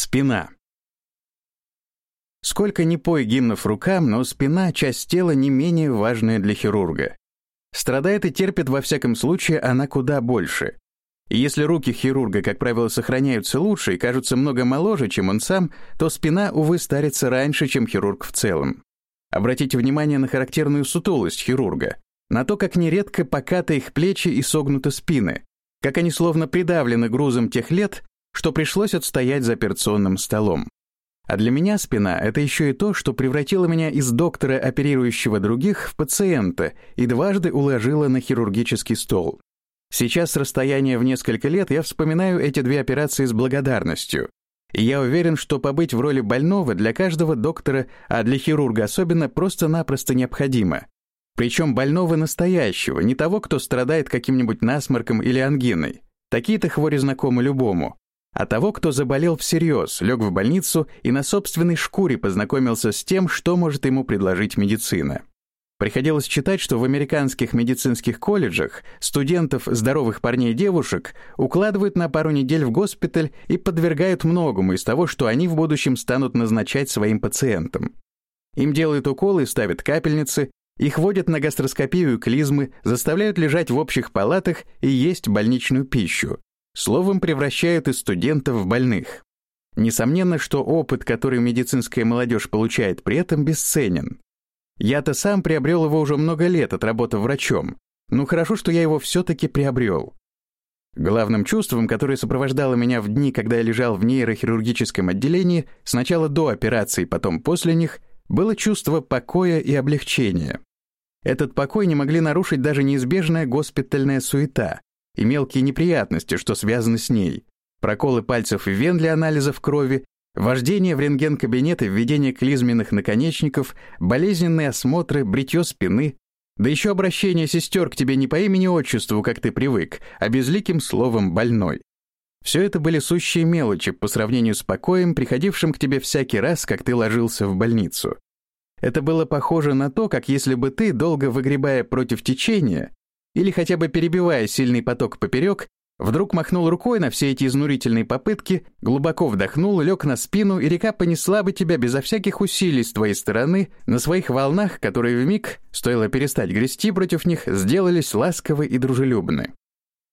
Спина. Сколько ни пой гимнов рукам, но спина — часть тела не менее важная для хирурга. Страдает и терпит во всяком случае она куда больше. Если руки хирурга, как правило, сохраняются лучше и кажутся много моложе, чем он сам, то спина, увы, старится раньше, чем хирург в целом. Обратите внимание на характерную сутулость хирурга, на то, как нередко покаты их плечи и согнуты спины, как они словно придавлены грузом тех лет, что пришлось отстоять за операционным столом. А для меня спина — это еще и то, что превратило меня из доктора, оперирующего других, в пациента и дважды уложило на хирургический стол. Сейчас с расстояния в несколько лет я вспоминаю эти две операции с благодарностью. И я уверен, что побыть в роли больного для каждого доктора, а для хирурга особенно, просто-напросто необходимо. Причем больного настоящего, не того, кто страдает каким-нибудь насморком или ангиной. Такие-то хвори знакомы любому а того, кто заболел всерьез, лег в больницу и на собственной шкуре познакомился с тем, что может ему предложить медицина. Приходилось читать, что в американских медицинских колледжах студентов здоровых парней и девушек укладывают на пару недель в госпиталь и подвергают многому из того, что они в будущем станут назначать своим пациентам. Им делают уколы, ставят капельницы, их водят на гастроскопию и клизмы, заставляют лежать в общих палатах и есть больничную пищу, Словом, превращают из студентов в больных. Несомненно, что опыт, который медицинская молодежь получает при этом, бесценен. Я-то сам приобрел его уже много лет, отработав врачом. Ну хорошо, что я его все-таки приобрел. Главным чувством, которое сопровождало меня в дни, когда я лежал в нейрохирургическом отделении, сначала до операции, потом после них, было чувство покоя и облегчения. Этот покой не могли нарушить даже неизбежная госпитальная суета, и мелкие неприятности, что связаны с ней. Проколы пальцев и вен для анализов крови, вождение в рентген-кабинет и введение клизменных наконечников, болезненные осмотры, бритье спины, да еще обращение сестер к тебе не по имени-отчеству, как ты привык, а безликим словом «больной». Все это были сущие мелочи по сравнению с покоем, приходившим к тебе всякий раз, как ты ложился в больницу. Это было похоже на то, как если бы ты, долго выгребая против течения, или хотя бы перебивая сильный поток поперек, вдруг махнул рукой на все эти изнурительные попытки, глубоко вдохнул, лег на спину, и река понесла бы тебя безо всяких усилий с твоей стороны на своих волнах, которые вмиг, стоило перестать грести против них, сделались ласковы и дружелюбны.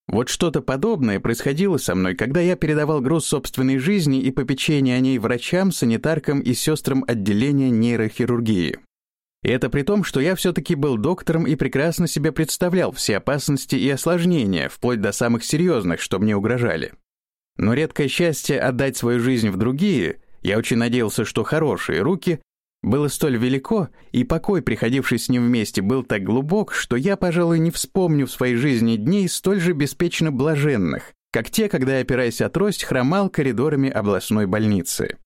Вот что-то подобное происходило со мной, когда я передавал груз собственной жизни и попечение о ней врачам, санитаркам и сестрам отделения нейрохирургии. И это при том, что я все-таки был доктором и прекрасно себе представлял все опасности и осложнения, вплоть до самых серьезных, что мне угрожали. Но редкое счастье отдать свою жизнь в другие, я очень надеялся, что хорошие руки, было столь велико, и покой, приходивший с ним вместе, был так глубок, что я, пожалуй, не вспомню в своей жизни дней столь же беспечно блаженных, как те, когда опираясь о трость, хромал коридорами областной больницы.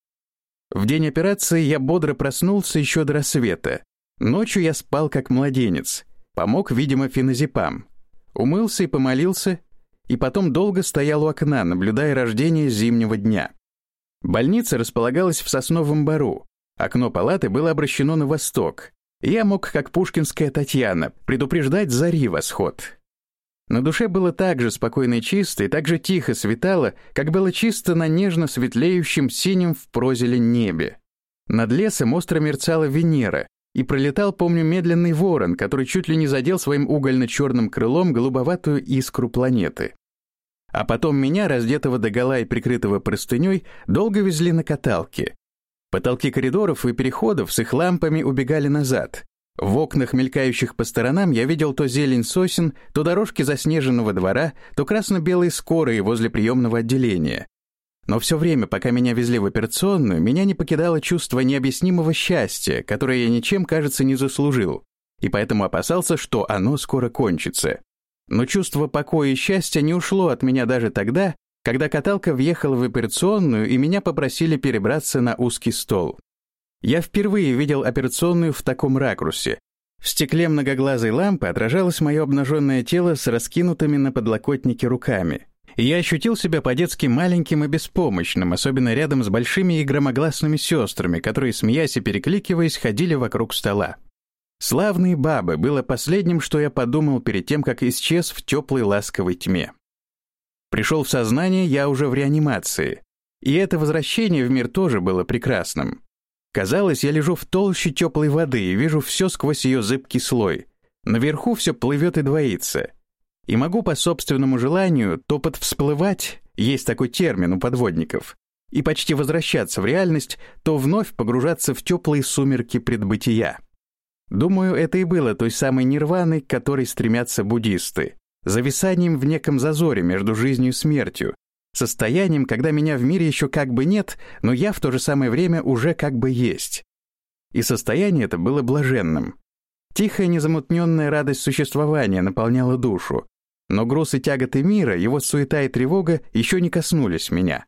В день операции я бодро проснулся еще до рассвета, Ночью я спал как младенец. Помог, видимо, феназепам. Умылся и помолился, и потом долго стоял у окна, наблюдая рождение зимнего дня. Больница располагалась в Сосновом Бару. Окно палаты было обращено на восток. Я мог, как пушкинская Татьяна, предупреждать зари восход. На душе было так же спокойно и чисто, и так же тихо светало, как было чисто на нежно светлеющем синем в прозеле небе. Над лесом остро мерцала Венера, и пролетал, помню, медленный ворон, который чуть ли не задел своим угольно-черным крылом голубоватую искру планеты. А потом меня, раздетого догола и прикрытого простыней, долго везли на каталке. Потолки коридоров и переходов с их лампами убегали назад. В окнах, мелькающих по сторонам, я видел то зелень сосен, то дорожки заснеженного двора, то красно-белые скорые возле приемного отделения, но все время, пока меня везли в операционную, меня не покидало чувство необъяснимого счастья, которое я ничем, кажется, не заслужил, и поэтому опасался, что оно скоро кончится. Но чувство покоя и счастья не ушло от меня даже тогда, когда каталка въехала в операционную и меня попросили перебраться на узкий стол. Я впервые видел операционную в таком ракурсе. В стекле многоглазой лампы отражалось мое обнаженное тело с раскинутыми на подлокотнике руками я ощутил себя по-детски маленьким и беспомощным, особенно рядом с большими и громогласными сестрами, которые, смеясь и перекликиваясь, ходили вокруг стола. «Славные бабы» было последним, что я подумал перед тем, как исчез в теплой ласковой тьме. Пришел в сознание я уже в реанимации. И это возвращение в мир тоже было прекрасным. Казалось, я лежу в толще теплой воды и вижу все сквозь ее зыбкий слой. Наверху все плывет и двоится. И могу по собственному желанию то подвсплывать, есть такой термин у подводников, и почти возвращаться в реальность, то вновь погружаться в теплые сумерки предбытия. Думаю, это и было той самой нирваной, к которой стремятся буддисты, зависанием в неком зазоре между жизнью и смертью, состоянием, когда меня в мире еще как бы нет, но я в то же самое время уже как бы есть. И состояние это было блаженным. Тихая незамутненная радость существования наполняла душу, но груз тяготы мира, его суета и тревога еще не коснулись меня.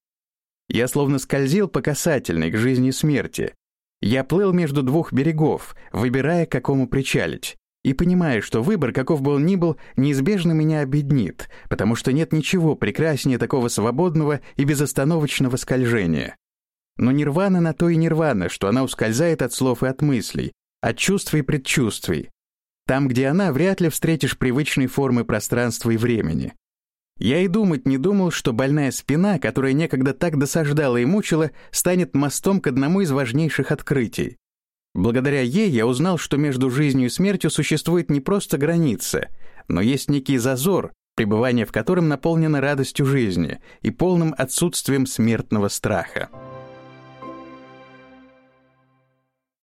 Я словно скользил по касательной к жизни и смерти. Я плыл между двух берегов, выбирая, к какому причалить и понимаю, что выбор, каков бы он ни был, неизбежно меня обеднит, потому что нет ничего прекраснее такого свободного и безостановочного скольжения. Но нирвана на то и нирвана, что она ускользает от слов и от мыслей, от чувств и предчувствий. Там, где она, вряд ли встретишь привычные формы пространства и времени. Я и думать не думал, что больная спина, которая некогда так досаждала и мучила, станет мостом к одному из важнейших открытий. Благодаря ей я узнал, что между жизнью и смертью существует не просто граница, но есть некий зазор, пребывание в котором наполнено радостью жизни и полным отсутствием смертного страха.